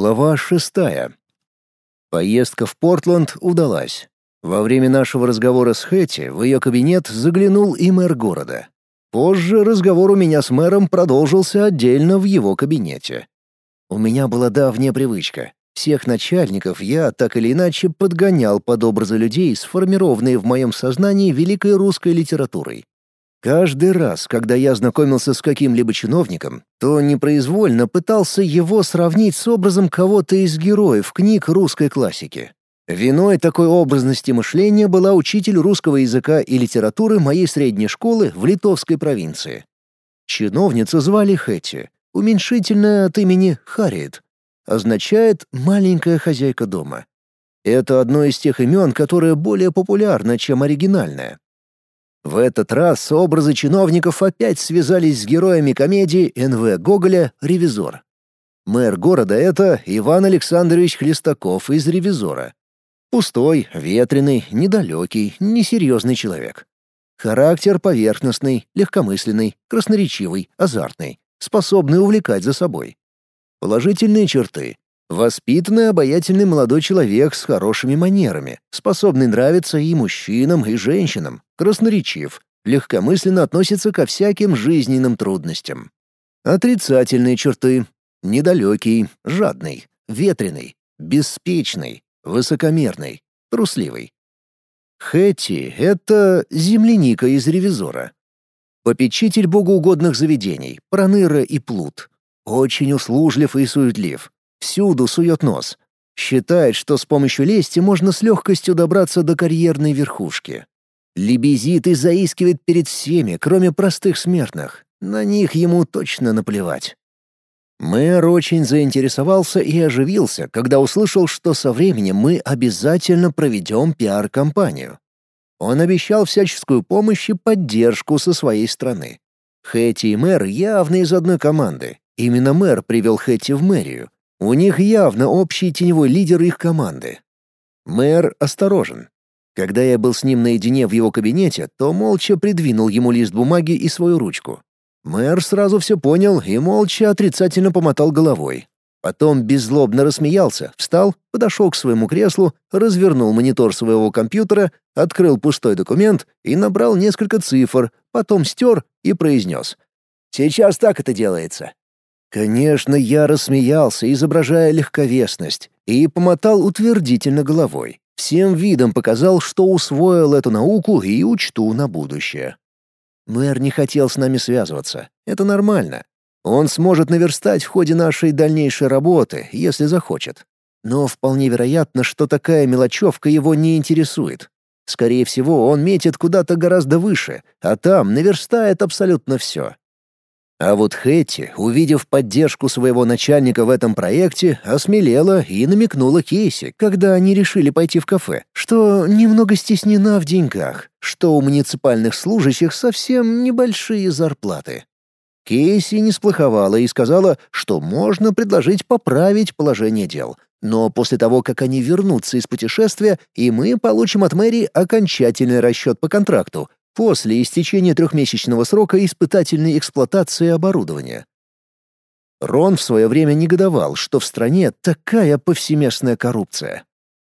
Глава шестая. Поездка в Портленд удалась. Во время нашего разговора с Хэти в ее кабинет заглянул и мэр города. Позже разговор у меня с мэром продолжился отдельно в его кабинете. У меня была давняя привычка. Всех начальников я так или иначе подгонял под образы людей, сформированные в моем сознании великой русской литературой. Каждый раз, когда я знакомился с каким-либо чиновником, то непроизвольно пытался его сравнить с образом кого-то из героев книг русской классики. Виной такой образности мышления была учитель русского языка и литературы моей средней школы в литовской провинции. Чиновницу звали Хэти, уменьшительное от имени Харриет, означает «маленькая хозяйка дома». Это одно из тех имен, которое более популярно, чем оригинальное. В этот раз образы чиновников опять связались с героями комедии Н.В. Гоголя «Ревизор». Мэр города — это Иван Александрович Хлестаков из «Ревизора». Пустой, ветреный, недалекий, несерьезный человек. Характер поверхностный, легкомысленный, красноречивый, азартный, способный увлекать за собой. Положительные черты Воспитанный, обаятельный молодой человек с хорошими манерами, способный нравиться и мужчинам, и женщинам, красноречив, легкомысленно относится ко всяким жизненным трудностям. Отрицательные черты. Недалекий, жадный, ветреный, беспечный, высокомерный, трусливый. Хэти — это земляника из ревизора. Попечитель богоугодных заведений, проныра и плут. Очень услужлив и суетлив. Всюду сует нос. Считает, что с помощью лести можно с легкостью добраться до карьерной верхушки. Лебезит и заискивает перед всеми, кроме простых смертных. На них ему точно наплевать. Мэр очень заинтересовался и оживился, когда услышал, что со временем мы обязательно проведем пиар-компанию. Он обещал всяческую помощь и поддержку со своей стороны. Хэти и мэр явно из одной команды. Именно мэр привел Хэти в мэрию, у них явно общий теневой лидер их команды. Мэр осторожен. Когда я был с ним наедине в его кабинете, то молча придвинул ему лист бумаги и свою ручку. Мэр сразу все понял и молча отрицательно помотал головой. Потом беззлобно рассмеялся, встал, подошел к своему креслу, развернул монитор своего компьютера, открыл пустой документ и набрал несколько цифр, потом стер и произнес. «Сейчас так это делается. Конечно, я рассмеялся, изображая легковесность, и помотал утвердительно головой. Всем видом показал, что усвоил эту науку и учту на будущее. Мэр не хотел с нами связываться. Это нормально. Он сможет наверстать в ходе нашей дальнейшей работы, если захочет. Но вполне вероятно, что такая мелочевка его не интересует. Скорее всего, он метит куда-то гораздо выше, а там наверстает абсолютно все. А вот Хэтти, увидев поддержку своего начальника в этом проекте, осмелела и намекнула Кейси, когда они решили пойти в кафе, что немного стеснена в деньгах, что у муниципальных служащих совсем небольшие зарплаты. Кейси не сплоховала и сказала, что можно предложить поправить положение дел. Но после того, как они вернутся из путешествия, и мы получим от мэрии окончательный расчет по контракту, после истечения трехмесячного срока испытательной эксплуатации оборудования. Рон в свое время негодовал, что в стране такая повсеместная коррупция.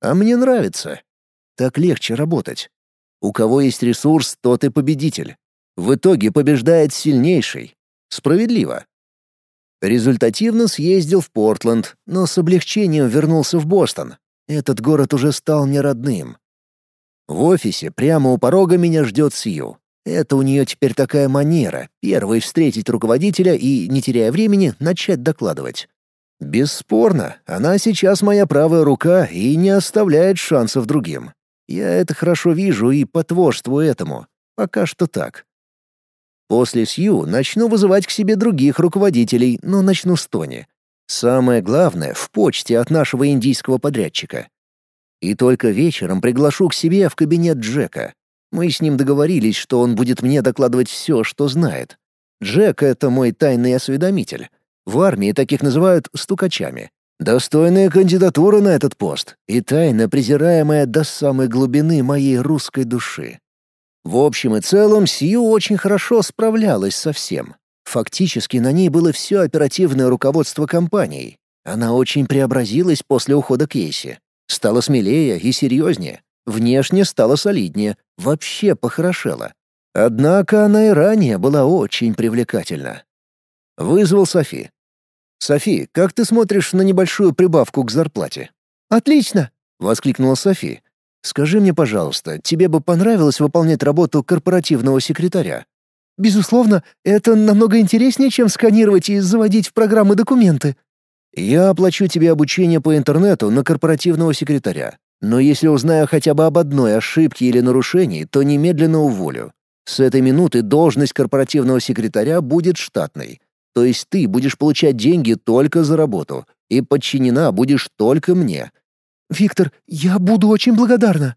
А мне нравится. Так легче работать. У кого есть ресурс, тот и победитель. В итоге побеждает сильнейший. Справедливо. Результативно съездил в Портленд, но с облегчением вернулся в Бостон. Этот город уже стал мне родным. В офисе прямо у порога меня ждет Сью. Это у нее теперь такая манера — первой встретить руководителя и, не теряя времени, начать докладывать. Бесспорно, она сейчас моя правая рука и не оставляет шансов другим. Я это хорошо вижу и потворствую этому. Пока что так. После Сью начну вызывать к себе других руководителей, но начну с Тони. Самое главное — в почте от нашего индийского подрядчика. И только вечером приглашу к себе в кабинет Джека. Мы с ним договорились, что он будет мне докладывать все, что знает. Джек — это мой тайный осведомитель. В армии таких называют стукачами. Достойная кандидатура на этот пост и тайна, презираемая до самой глубины моей русской души. В общем и целом, Сью очень хорошо справлялась со всем. Фактически на ней было все оперативное руководство компанией, Она очень преобразилась после ухода Кейси. Стала смелее и серьезнее. Внешне стала солиднее. Вообще похорошела. Однако она и ранее была очень привлекательна. Вызвал Софи. «Софи, как ты смотришь на небольшую прибавку к зарплате?» «Отлично!» — воскликнула Софи. «Скажи мне, пожалуйста, тебе бы понравилось выполнять работу корпоративного секретаря?» «Безусловно, это намного интереснее, чем сканировать и заводить в программы документы». «Я оплачу тебе обучение по интернету на корпоративного секретаря. Но если узнаю хотя бы об одной ошибке или нарушении, то немедленно уволю. С этой минуты должность корпоративного секретаря будет штатной. То есть ты будешь получать деньги только за работу, и подчинена будешь только мне. Виктор, я буду очень благодарна.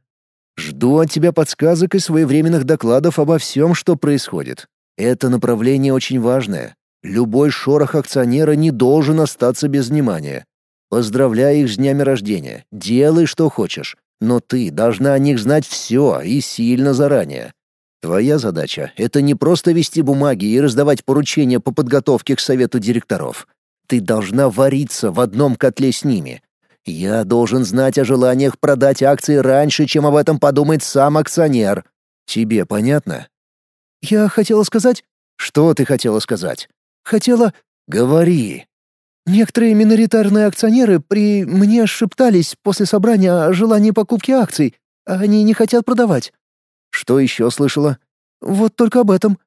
Жду от тебя подсказок и своевременных докладов обо всем, что происходит. Это направление очень важное. Любой шорох акционера не должен остаться без внимания. Поздравляй их с днями рождения, делай, что хочешь, но ты должна о них знать все и сильно заранее. Твоя задача — это не просто вести бумаги и раздавать поручения по подготовке к совету директоров. Ты должна вариться в одном котле с ними. Я должен знать о желаниях продать акции раньше, чем об этом подумает сам акционер. Тебе понятно? Я хотела сказать... Что ты хотела сказать? Хотела... Говори. Некоторые миноритарные акционеры при мне шептались после собрания о желании покупки акций. Они не хотят продавать. Что еще слышала? Вот только об этом.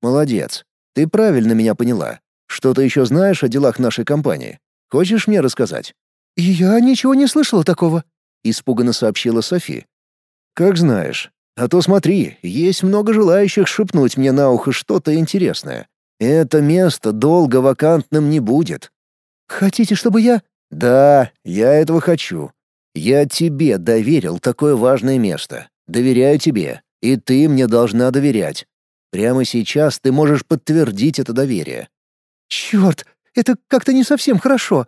Молодец. Ты правильно меня поняла. Что ты еще знаешь о делах нашей компании? Хочешь мне рассказать? Я ничего не слышала такого, испуганно сообщила Софи. Как знаешь. А то смотри, есть много желающих шепнуть мне на ухо что-то интересное. Это место долго вакантным не будет. Хотите, чтобы я... Да, я этого хочу. Я тебе доверил такое важное место. Доверяю тебе, и ты мне должна доверять. Прямо сейчас ты можешь подтвердить это доверие. Черт, это как-то не совсем хорошо.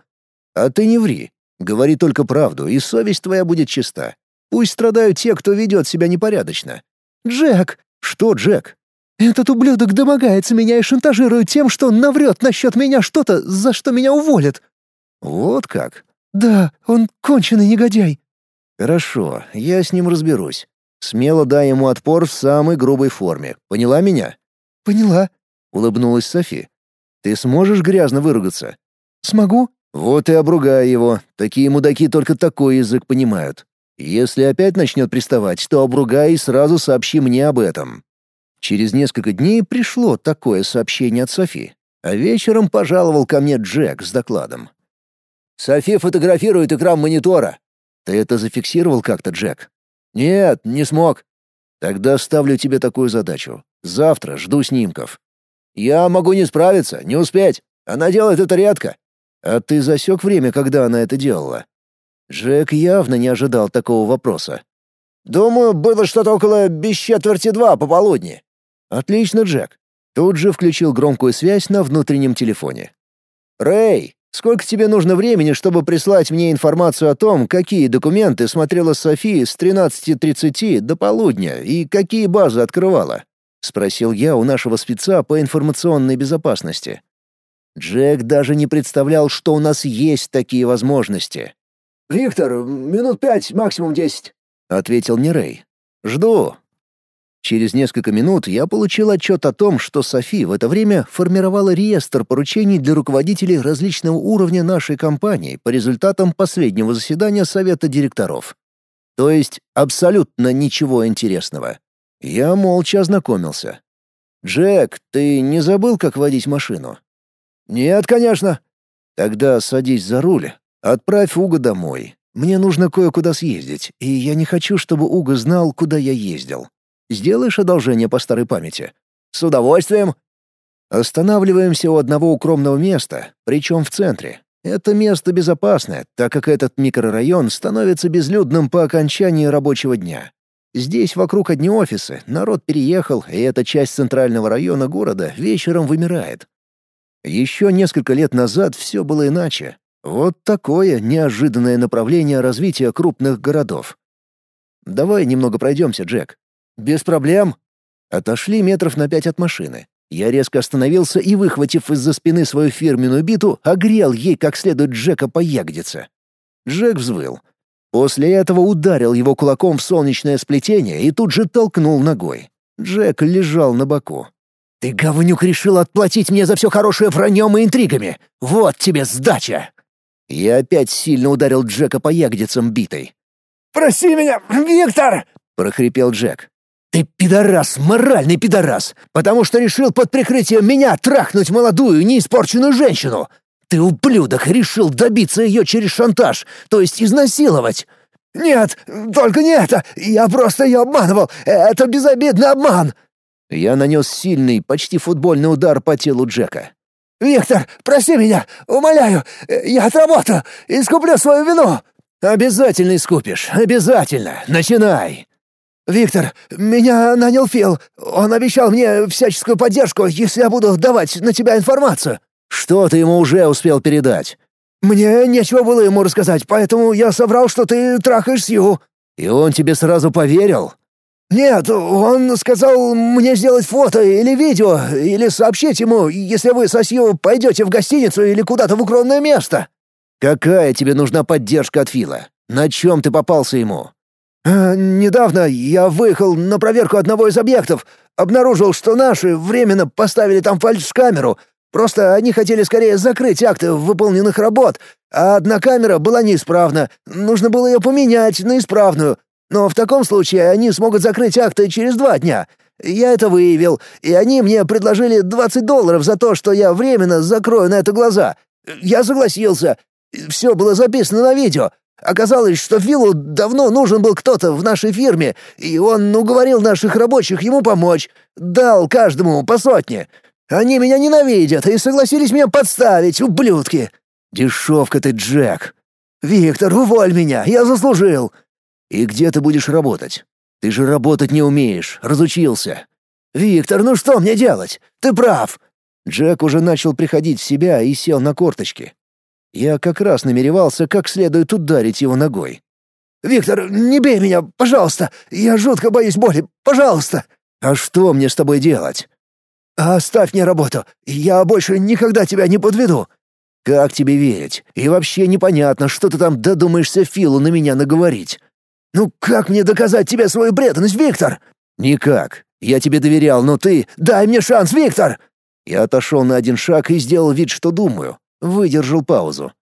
А ты не ври. Говори только правду, и совесть твоя будет чиста. Пусть страдают те, кто ведет себя непорядочно. Джек! Что, Джек? Этот ублюдок домогается меня и шантажирует тем, что наврет насчет меня что-то, за что меня уволят. Вот как? Да, он конченый негодяй. Хорошо, я с ним разберусь. Смело дай ему отпор в самой грубой форме. Поняла меня? Поняла, улыбнулась Софи. Ты сможешь грязно выругаться? Смогу. Вот и обругай его. Такие мудаки только такой язык понимают. Если опять начнет приставать, то обругай и сразу сообщи мне об этом. Через несколько дней пришло такое сообщение от Софи, а вечером пожаловал ко мне Джек с докладом. «Софи фотографирует экран монитора». «Ты это зафиксировал как-то, Джек?» «Нет, не смог». «Тогда ставлю тебе такую задачу. Завтра жду снимков». «Я могу не справиться, не успеть. Она делает это редко». «А ты засек время, когда она это делала?» Джек явно не ожидал такого вопроса. «Думаю, было что-то около без четверти два пополудни». «Отлично, Джек». Тут же включил громкую связь на внутреннем телефоне. «Рэй, сколько тебе нужно времени, чтобы прислать мне информацию о том, какие документы смотрела София с 13.30 до полудня и какие базы открывала?» — спросил я у нашего спеца по информационной безопасности. Джек даже не представлял, что у нас есть такие возможности. «Виктор, минут пять, максимум десять», — ответил мне Рэй. «Жду», Через несколько минут я получил отчет о том, что Софи в это время формировала реестр поручений для руководителей различного уровня нашей компании по результатам последнего заседания совета директоров. То есть абсолютно ничего интересного. Я молча ознакомился. «Джек, ты не забыл, как водить машину?» «Нет, конечно». «Тогда садись за руль. Отправь Уга домой. Мне нужно кое-куда съездить, и я не хочу, чтобы Уга знал, куда я ездил. Сделаешь одолжение по старой памяти?» «С удовольствием». Останавливаемся у одного укромного места, причем в центре. Это место безопасное, так как этот микрорайон становится безлюдным по окончании рабочего дня. Здесь вокруг одни офисы, народ переехал, и эта часть центрального района города вечером вымирает. Еще несколько лет назад все было иначе. Вот такое неожиданное направление развития крупных городов. Давай немного пройдемся, Джек. «Без проблем». Отошли метров на пять от машины. Я резко остановился и, выхватив из-за спины свою фирменную биту, огрел ей как следует Джека по ягодице. Джек взвыл. После этого ударил его кулаком в солнечное сплетение и тут же толкнул ногой. Джек лежал на боку. «Ты, говнюк, решил отплатить мне за все хорошее враньем и интригами! Вот тебе сдача!» Я опять сильно ударил Джека по ягодицам битой. «Прости меня, Виктор!» — прохрипел Джек. «Ты пидорас, моральный пидорас, потому что решил под прикрытием меня трахнуть молодую, неиспорченную женщину. Ты, ублюдок, решил добиться ее через шантаж, то есть изнасиловать». «Нет, только не это! Я просто ее обманывал! Это безобидный обман!» Я нанес сильный, почти футбольный удар по телу Джека. «Виктор, прости меня! Умоляю! Я отработаю! Искуплю свою вину!» «Обязательно искупишь! Обязательно! Начинай!» «Виктор, меня нанял Фил. Он обещал мне всяческую поддержку, если я буду давать на тебя информацию». «Что ты ему уже успел передать?» «Мне нечего было ему рассказать, поэтому я соврал, что ты трахаешь Сью». «И он тебе сразу поверил?» «Нет, он сказал мне сделать фото или видео, или сообщить ему, если вы со Сью пойдете в гостиницу или куда-то в укромное место». «Какая тебе нужна поддержка от Фила? На чем ты попался ему?» «Э, «Недавно я выехал на проверку одного из объектов. Обнаружил, что наши временно поставили там фальш-камеру. Просто они хотели скорее закрыть акты выполненных работ, а одна камера была неисправна. Нужно было ее поменять на исправную. Но в таком случае они смогут закрыть акты через два дня. Я это выявил, и они мне предложили 20 долларов за то, что я временно закрою на это глаза. Я согласился. Все было записано на видео. Оказалось, что Филу давно нужен был кто-то в нашей фирме, и он уговорил наших рабочих ему помочь. Дал каждому по сотне. Они меня ненавидят и согласились меня подставить, ублюдки. Дешевка ты, Джек. Виктор, уволь меня, я заслужил. И где ты будешь работать? Ты же работать не умеешь, разучился. Виктор, ну что мне делать? Ты прав. Джек уже начал приходить в себя и сел на корточки. Я как раз намеревался как следует ударить его ногой. «Виктор, не бей меня, пожалуйста! Я жутко боюсь боли, пожалуйста!» «А что мне с тобой делать?» «Оставь мне работу, я больше никогда тебя не подведу!» «Как тебе верить? И вообще непонятно, что ты там додумаешься Филу на меня наговорить». «Ну как мне доказать тебе свою преданность, Виктор?» «Никак. Я тебе доверял, но ты...» «Дай мне шанс, Виктор!» Я отошел на один шаг и сделал вид, что думаю. Выдержал паузу.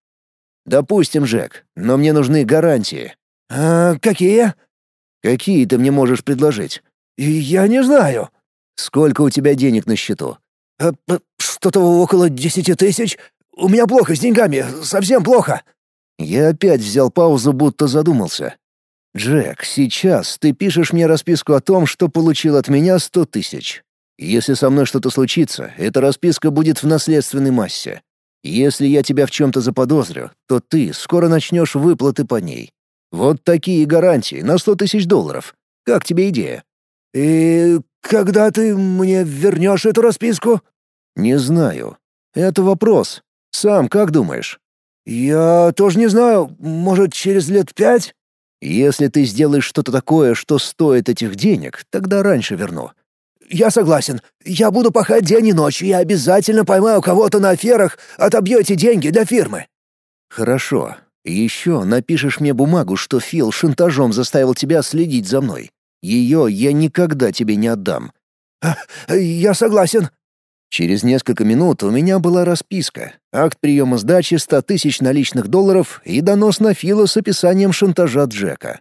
«Допустим, Джек, но мне нужны гарантии». «А какие?» «Какие ты мне можешь предложить?» «Я не знаю». «Сколько у тебя денег на счету?» а, «Что-то около десяти тысяч. У меня плохо с деньгами, совсем плохо». Я опять взял паузу, будто задумался. «Джек, сейчас ты пишешь мне расписку о том, что получил от меня сто тысяч. Если со мной что-то случится, эта расписка будет в наследственной массе. Если я тебя в чем-то заподозрю, то ты скоро начнешь выплаты по ней. Вот такие гарантии на сто тысяч долларов. Как тебе идея?» «И когда ты мне вернешь эту расписку?» «Не знаю. Это вопрос. Сам как думаешь?» «Я тоже не знаю. Может, через лет пять?» «Если ты сделаешь что-то такое, что стоит этих денег, тогда раньше верну. «Я согласен. Я буду пахать день и ночь, и обязательно поймаю кого-то на аферах, отобьете деньги для фирмы». «Хорошо. Еще напишешь мне бумагу, что Фил шантажом заставил тебя следить за мной. Ее я никогда тебе не отдам». «Я согласен». Через несколько минут у меня была расписка, акт приема сдачи 100 тысяч наличных долларов и донос на Фила с описанием шантажа Джека.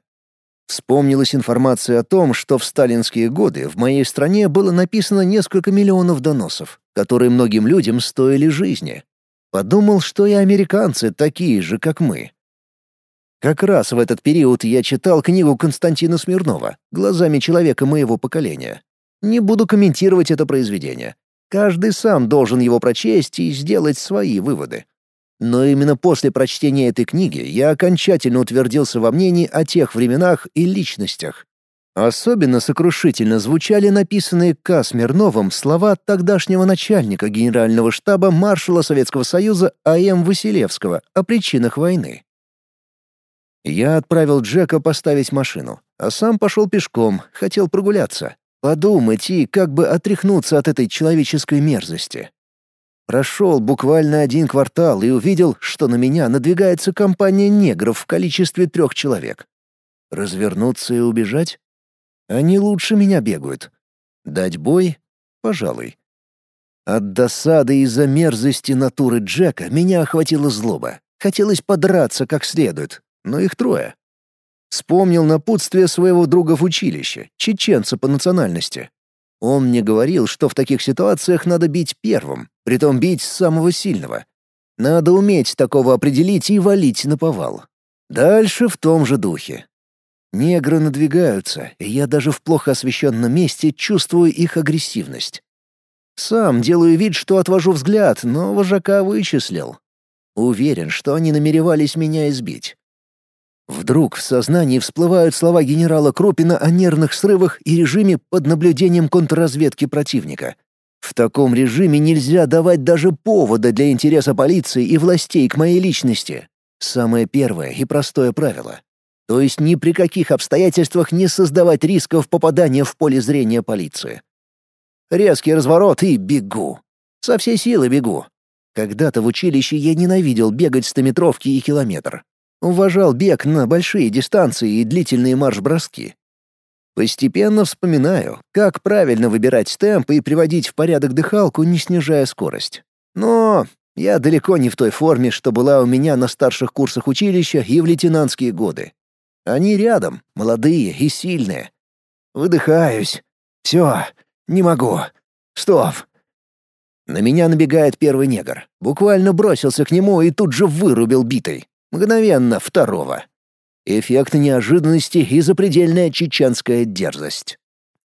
Вспомнилась информация о том, что в сталинские годы в моей стране было написано несколько миллионов доносов, которые многим людям стоили жизни. Подумал, что и американцы такие же, как мы. Как раз в этот период я читал книгу Константина Смирнова «Глазами человека моего поколения». Не буду комментировать это произведение. Каждый сам должен его прочесть и сделать свои выводы. Но именно после прочтения этой книги я окончательно утвердился во мнении о тех временах и личностях. Особенно сокрушительно звучали написанные К. Смирновым слова тогдашнего начальника генерального штаба маршала Советского Союза А.М. Василевского о причинах войны. Я отправил Джека поставить машину, а сам пошел пешком, хотел прогуляться. Подумать и как бы отряхнуться от этой человеческой мерзости. Прошел буквально один квартал и увидел, что на меня надвигается компания негров в количестве трех человек. Развернуться и убежать? Они лучше меня бегают. Дать бой? Пожалуй. От досады из-за мерзости натуры Джека меня охватила злоба. Хотелось подраться как следует, но их трое. Вспомнил напутствие своего друга в училище, чеченца по национальности. Он мне говорил, что в таких ситуациях надо бить первым, притом бить самого сильного. Надо уметь такого определить и валить на повал. Дальше в том же духе. Негры надвигаются, и я даже в плохо освещенном месте чувствую их агрессивность. Сам делаю вид, что отвожу взгляд, но вожака вычислил. Уверен, что они намеревались меня избить. Вдруг в сознании всплывают слова генерала Крупина о нервных срывах и режиме под наблюдением контрразведки противника. В таком режиме нельзя давать даже повода для интереса полиции и властей к моей личности. Самое первое и простое правило. То есть ни при каких обстоятельствах не создавать рисков попадания в поле зрения полиции. Резкий разворот и бегу. Со всей силы бегу. Когда-то в училище я ненавидел бегать стометровки и километр. Уважал бег на большие дистанции и длительные марш-броски. Постепенно вспоминаю, как правильно выбирать темп и приводить в порядок дыхалку, не снижая скорость. Но я далеко не в той форме, что была у меня на старших курсах училища и в лейтенантские годы. Они рядом, молодые и сильные. Выдыхаюсь. Все, не могу. Стоп. На меня набегает первый негр. Буквально бросился к нему и тут же вырубил битой. Мгновенно второго. Эффект неожиданности и запредельная чеченская дерзость.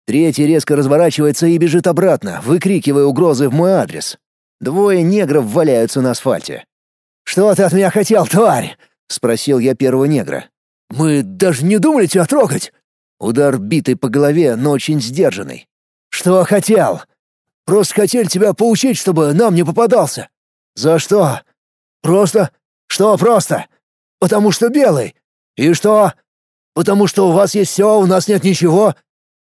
Третий резко разворачивается и бежит обратно, выкрикивая угрозы в мой адрес. Двое негров валяются на асфальте. «Что ты от меня хотел, тварь?» — спросил я первого негра. «Мы даже не думали тебя трогать!» Удар битый по голове, но очень сдержанный. «Что хотел?» «Просто хотели тебя поучить, чтобы нам не попадался». «За что?» «Просто что просто? Потому что белый. И что? Потому что у вас есть все, у нас нет ничего.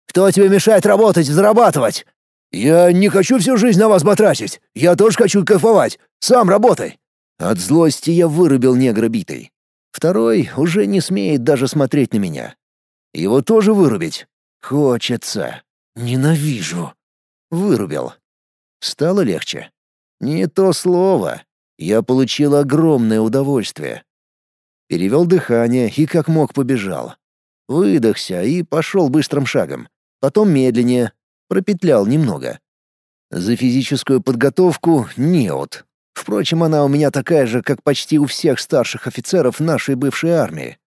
Кто тебе мешает работать зарабатывать? Я не хочу всю жизнь на вас потратить. Я тоже хочу кайфовать. Сам работай. От злости я вырубил негра битый. Второй уже не смеет даже смотреть на меня. Его тоже вырубить? Хочется. Ненавижу. Вырубил. Стало легче. Не то слово. Я получил огромное удовольствие. Перевел дыхание и как мог побежал. Выдохся и пошел быстрым шагом. Потом медленнее, пропетлял немного. За физическую подготовку — неот. Впрочем, она у меня такая же, как почти у всех старших офицеров нашей бывшей армии.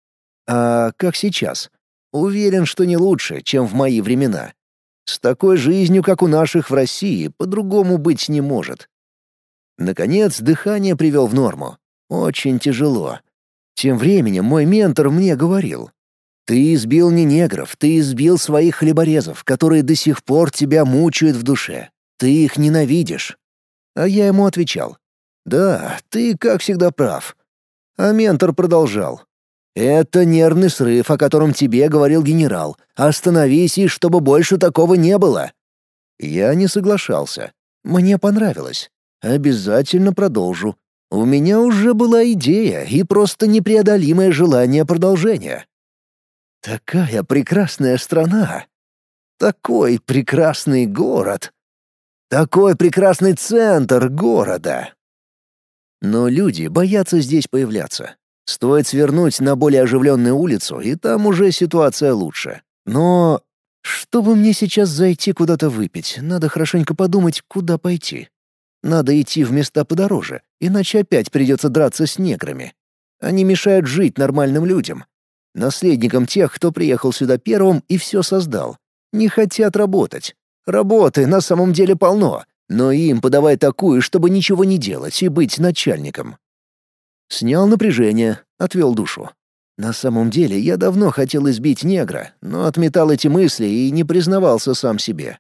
А как сейчас? Уверен, что не лучше, чем в мои времена. С такой жизнью, как у наших в России, по-другому быть не может. Наконец, дыхание привел в норму. Очень тяжело. Тем временем мой ментор мне говорил. «Ты избил не негров, ты избил своих хлеборезов, которые до сих пор тебя мучают в душе. Ты их ненавидишь». А я ему отвечал. «Да, ты, как всегда, прав». А ментор продолжал. «Это нервный срыв, о котором тебе говорил генерал. Остановись, и чтобы больше такого не было». Я не соглашался. Мне понравилось. Обязательно продолжу. У меня уже была идея и просто непреодолимое желание продолжения. Такая прекрасная страна. Такой прекрасный город. Такой прекрасный центр города. Но люди боятся здесь появляться. Стоит свернуть на более оживленную улицу, и там уже ситуация лучше. Но чтобы мне сейчас зайти куда-то выпить, надо хорошенько подумать, куда пойти. Надо идти в места подороже, иначе опять придется драться с неграми. Они мешают жить нормальным людям. Наследникам тех, кто приехал сюда первым и все создал. Не хотят работать. Работы на самом деле полно, но им подавай такую, чтобы ничего не делать и быть начальником. Снял напряжение, отвел душу. На самом деле я давно хотел избить негра, но отметал эти мысли и не признавался сам себе.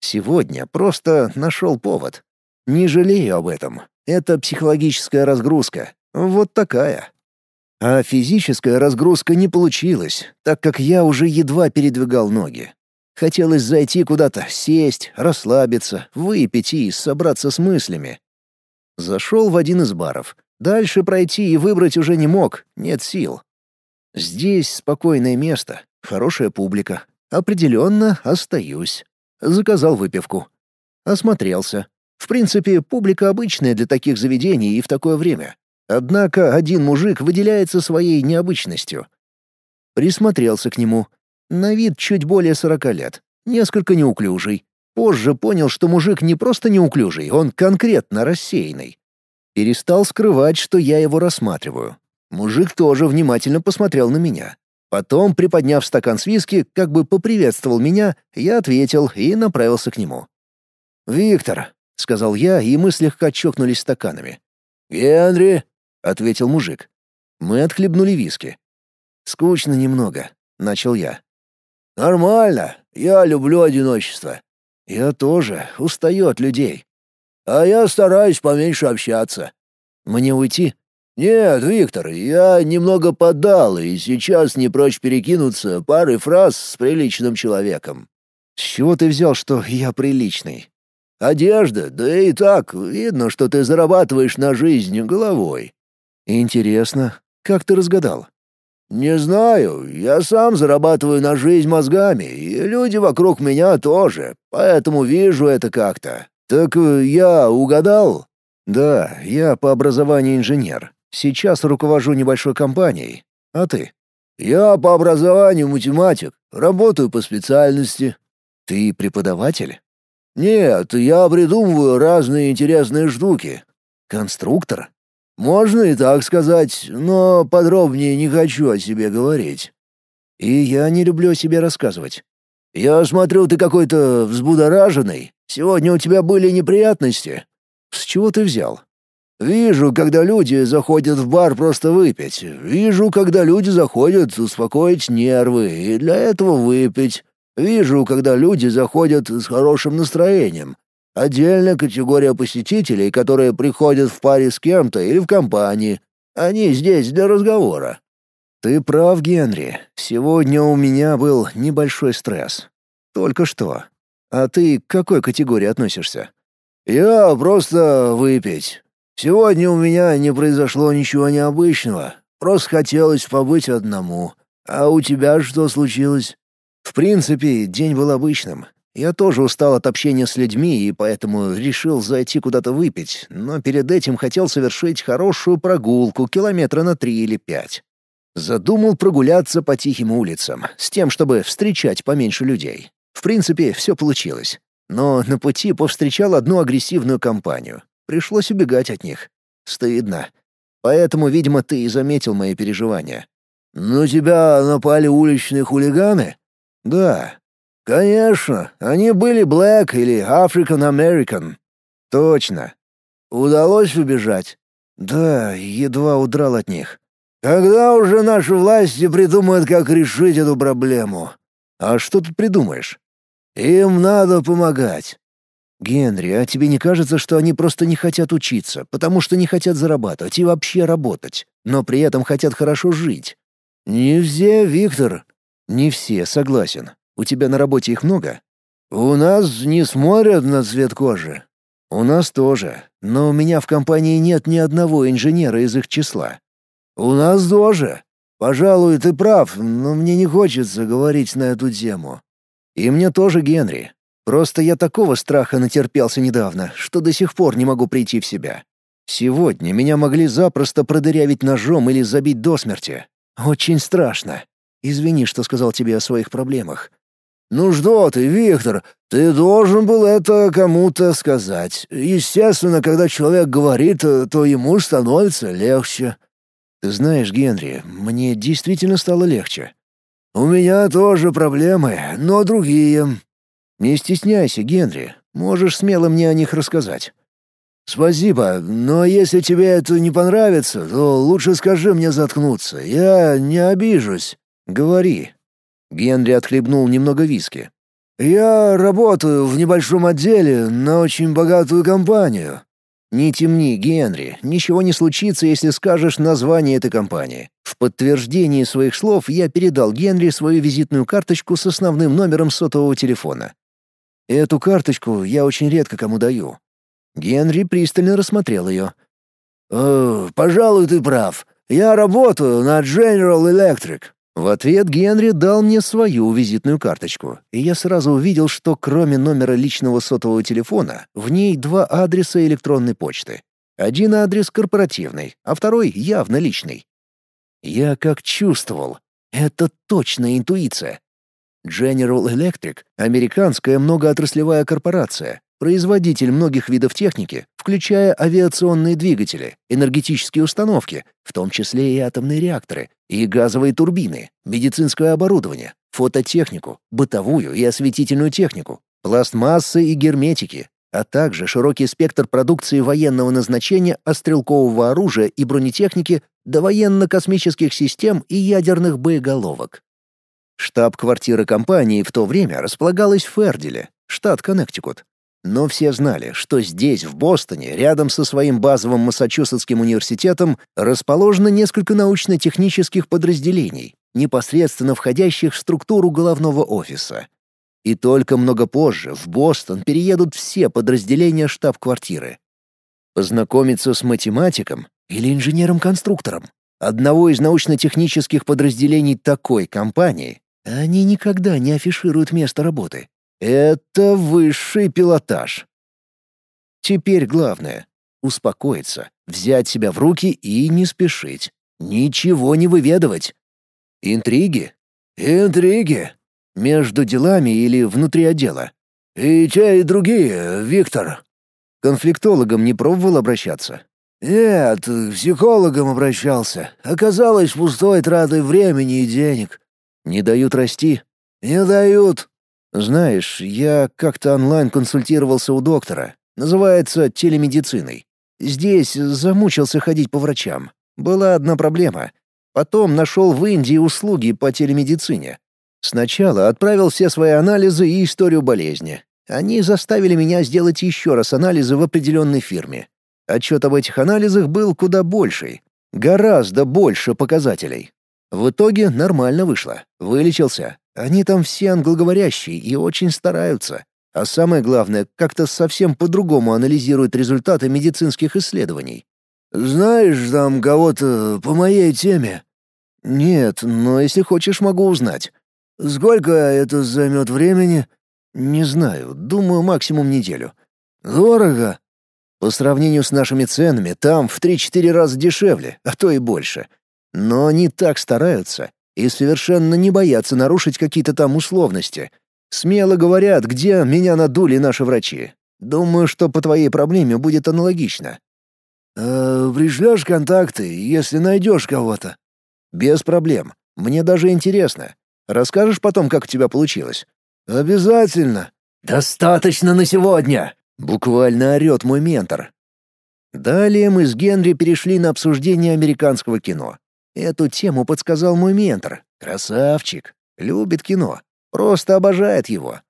Сегодня просто нашел повод. Не жалею об этом. Это психологическая разгрузка. Вот такая. А физическая разгрузка не получилась, так как я уже едва передвигал ноги. Хотелось зайти куда-то, сесть, расслабиться, выпить и собраться с мыслями. Зашел в один из баров. Дальше пройти и выбрать уже не мог, нет сил. Здесь спокойное место, хорошая публика. Определенно остаюсь. Заказал выпивку. Осмотрелся. В принципе, публика обычная для таких заведений и в такое время. Однако один мужик выделяется своей необычностью. Присмотрелся к нему. На вид чуть более сорока лет. Несколько неуклюжий. Позже понял, что мужик не просто неуклюжий, он конкретно рассеянный. Перестал скрывать, что я его рассматриваю. Мужик тоже внимательно посмотрел на меня. Потом, приподняв стакан с виски, как бы поприветствовал меня, я ответил и направился к нему. «Виктор», — сказал я, и мы слегка чокнулись стаканами. «Генри», — ответил мужик. Мы отхлебнули виски. «Скучно немного», — начал я. «Нормально. Я люблю одиночество». «Я тоже. Устаю от людей». «А я стараюсь поменьше общаться». «Мне уйти?» «Нет, Виктор, я немного подал и сейчас не прочь перекинуться парой фраз с приличным человеком». «С чего ты взял, что я приличный?» «Одежда, да и так, видно, что ты зарабатываешь на жизнь головой». «Интересно, как ты разгадал?» «Не знаю, я сам зарабатываю на жизнь мозгами, и люди вокруг меня тоже, поэтому вижу это как-то. Так э, я угадал?» «Да, я по образованию инженер. Сейчас руковожу небольшой компанией. А ты? Я по образованию математик, работаю по специальности. Ты преподаватель? Нет, я придумываю разные интересные штуки. Конструктор? Можно и так сказать, но подробнее не хочу о себе говорить. И я не люблю о себе рассказывать. Я смотрю, ты какой-то взбудораженный. Сегодня у тебя были неприятности. С чего ты взял? Вижу, когда люди заходят в бар просто выпить. Вижу, когда люди заходят успокоить нервы и для этого выпить. Вижу, когда люди заходят с хорошим настроением. Отдельная категория посетителей, которые приходят в паре с кем-то или в компании. Они здесь для разговора. Ты прав, Генри. Сегодня у меня был небольшой стресс. Только что. А ты к какой категории относишься? Я просто выпить. Сегодня у меня не произошло ничего необычного. Просто хотелось побыть одному. А у тебя что случилось? В принципе, день был обычным. Я тоже устал от общения с людьми и поэтому решил зайти куда-то выпить, но перед этим хотел совершить хорошую прогулку километра на три или пять. Задумал прогуляться по тихим улицам, с тем, чтобы встречать поменьше людей. В принципе, все получилось. Но на пути повстречал одну агрессивную компанию. Пришлось убегать от них. Стыдно. Поэтому, видимо, ты и заметил мои переживания. «На тебя напали уличные хулиганы?» «Да». «Конечно. Они были Black или African American». «Точно». «Удалось убежать?» «Да, едва удрал от них». «Когда уже наши власти придумают, как решить эту проблему?» «А что тут придумаешь?» «Им надо помогать. «Генри, а тебе не кажется, что они просто не хотят учиться, потому что не хотят зарабатывать и вообще работать, но при этом хотят хорошо жить?» «Не все, Виктор». «Не все, согласен. У тебя на работе их много?» «У нас не смотрят на цвет кожи». «У нас тоже, но у меня в компании нет ни одного инженера из их числа». «У нас тоже. Пожалуй, ты прав, но мне не хочется говорить на эту тему». «И мне тоже, Генри. Просто я такого страха натерпелся недавно, что до сих пор не могу прийти в себя. Сегодня меня могли запросто продырявить ножом или забить до смерти. Очень страшно. Извини, что сказал тебе о своих проблемах. «Ну что ты, Виктор, ты должен был это кому-то сказать. Естественно, когда человек говорит, то ему становится легче». «Ты знаешь, Генри, мне действительно стало легче». «У меня тоже проблемы, но другие. Не стесняйся, Генри. Можешь смело мне о них рассказать. Спасибо, но если тебе это не понравится, то лучше скажи мне заткнуться. Я не обижусь. Говори. Генри отхлебнул немного виски. Я работаю в небольшом отделе на очень богатую компанию. Не темни, Генри. Ничего не случится, если скажешь название этой компании. В подтверждении своих слов я передал Генри свою визитную карточку с основным номером сотового телефона. Эту карточку я очень редко кому даю. Генри пристально рассмотрел ее. «Э, «Пожалуй, ты прав. Я работаю на General Electric». В ответ Генри дал мне свою визитную карточку, и я сразу увидел, что кроме номера личного сотового телефона, в ней два адреса электронной почты. Один адрес корпоративный, а второй явно личный. Я как чувствовал. Это точно интуиция. General Electric — американская многоотраслевая корпорация, производитель многих видов техники, включая авиационные двигатели, энергетические установки, в том числе и атомные реакторы, и газовые турбины, медицинское оборудование, фототехнику, бытовую и осветительную технику, пластмассы и герметики, а также широкий спектр продукции военного назначения от стрелкового оружия и бронетехники до военно-космических систем и ядерных боеголовок. Штаб-квартира компании в то время располагалась в Фердиле, штат Коннектикут. Но все знали, что здесь, в Бостоне, рядом со своим базовым Массачусетским университетом, расположено несколько научно-технических подразделений, непосредственно входящих в структуру головного офиса. И только много позже в Бостон переедут все подразделения штаб-квартиры. Познакомиться с математиком или инженером-конструктором одного из научно-технических подразделений такой компании они никогда не афишируют место работы. Это высший пилотаж. Теперь главное — успокоиться, взять себя в руки и не спешить. Ничего не выведывать. Интриги? Интриги. Между делами или внутри отдела? И те, и другие, Виктор. Конфликтологом не пробовал обращаться? Нет, к психологам обращался. Оказалось пустой тратой времени и денег. Не дают расти? Не дают. Знаешь, я как-то онлайн консультировался у доктора. Называется телемедициной. Здесь замучился ходить по врачам. Была одна проблема. Потом нашел в Индии услуги по телемедицине. Сначала отправил все свои анализы и историю болезни. Они заставили меня сделать еще раз анализы в определенной фирме. Отчет об этих анализах был куда больший. Гораздо больше показателей. В итоге нормально вышло. Вылечился. Они там все англоговорящие и очень стараются. А самое главное, как-то совсем по-другому анализируют результаты медицинских исследований. «Знаешь там кого-то по моей теме?» «Нет, но если хочешь, могу узнать». «Сколько это займет времени?» «Не знаю. Думаю, максимум неделю». «Дорого?» «По сравнению с нашими ценами, там в 3-4 раза дешевле, а то и больше. Но они так стараются и совершенно не боятся нарушить какие-то там условности. Смело говорят, где меня надули наши врачи. Думаю, что по твоей проблеме будет аналогично. «Э, «Пришлешь контакты, если найдешь кого-то?» «Без проблем. Мне даже интересно. Расскажешь потом, как у тебя получилось?» «Обязательно». «Достаточно на сегодня!» — буквально орёт мой ментор. Далее мы с Генри перешли на обсуждение американского кино. Эту тему подсказал мой ментор. Красавчик. Любит кино. Просто обожает его.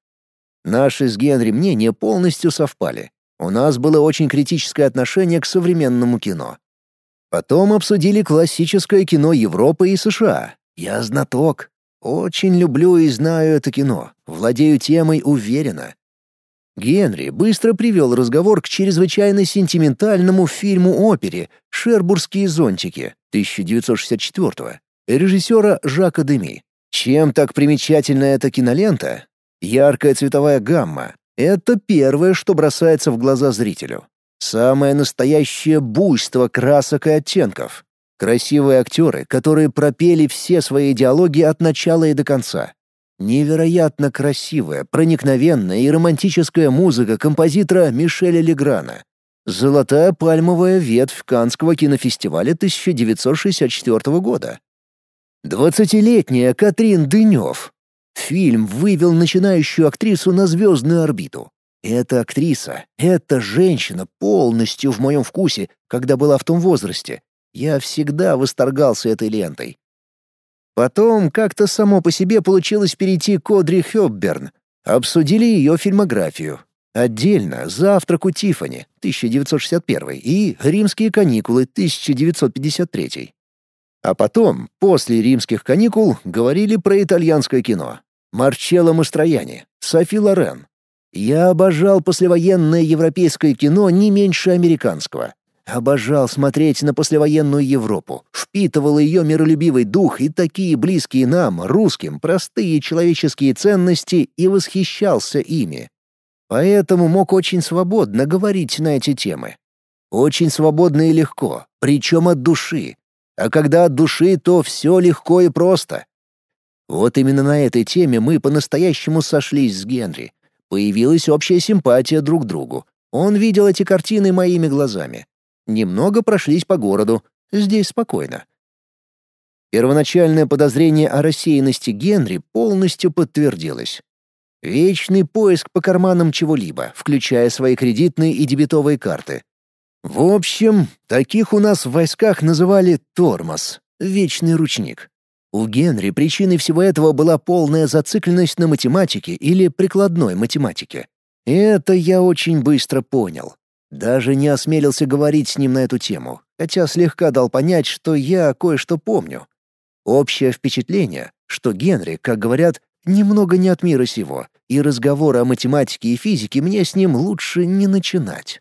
Наши с Генри мнения полностью совпали. У нас было очень критическое отношение к современному кино. Потом обсудили классическое кино Европы и США. Я знаток. Очень люблю и знаю это кино. Владею темой уверенно. Генри быстро привел разговор к чрезвычайно сентиментальному фильму-опере «Шербургские зонтики» 1964 режиссера Жака Деми. Чем так примечательна эта кинолента? Яркая цветовая гамма — это первое, что бросается в глаза зрителю. Самое настоящее буйство красок и оттенков. Красивые актеры, которые пропели все свои диалоги от начала и до конца. Невероятно красивая, проникновенная и романтическая музыка композитора Мишеля Леграна. Золотая пальмовая ветвь Канского кинофестиваля 1964 года. Двадцатилетняя Катрин Дынев. Фильм вывел начинающую актрису на звездную орбиту. Эта актриса, эта женщина полностью в моем вкусе, когда была в том возрасте. Я всегда восторгался этой лентой. Потом как-то само по себе получилось перейти к Одри Хёбберн. Обсудили ее фильмографию. Отдельно «Завтрак у Тиффани» 1961 и «Римские каникулы» 1953. А потом, после римских каникул, говорили про итальянское кино. Марчелло Мастрояни, Софи Лорен. Я обожал послевоенное европейское кино не меньше американского. Обожал смотреть на послевоенную Европу, впитывал ее миролюбивый дух и такие близкие нам, русским, простые человеческие ценности и восхищался ими. Поэтому мог очень свободно говорить на эти темы. Очень свободно и легко, причем от души. А когда от души, то все легко и просто. Вот именно на этой теме мы по-настоящему сошлись с Генри. Появилась общая симпатия друг к другу. Он видел эти картины моими глазами. Немного прошлись по городу. Здесь спокойно. Первоначальное подозрение о рассеянности Генри полностью подтвердилось. Вечный поиск по карманам чего-либо, включая свои кредитные и дебетовые карты. В общем, таких у нас в войсках называли «тормоз» — вечный ручник. У Генри причиной всего этого была полная зацикленность на математике или прикладной математике. Это я очень быстро понял. Даже не осмелился говорить с ним на эту тему, хотя слегка дал понять, что я кое-что помню. Общее впечатление, что Генри, как говорят, немного не от мира сего, и разговоры о математике и физике мне с ним лучше не начинать.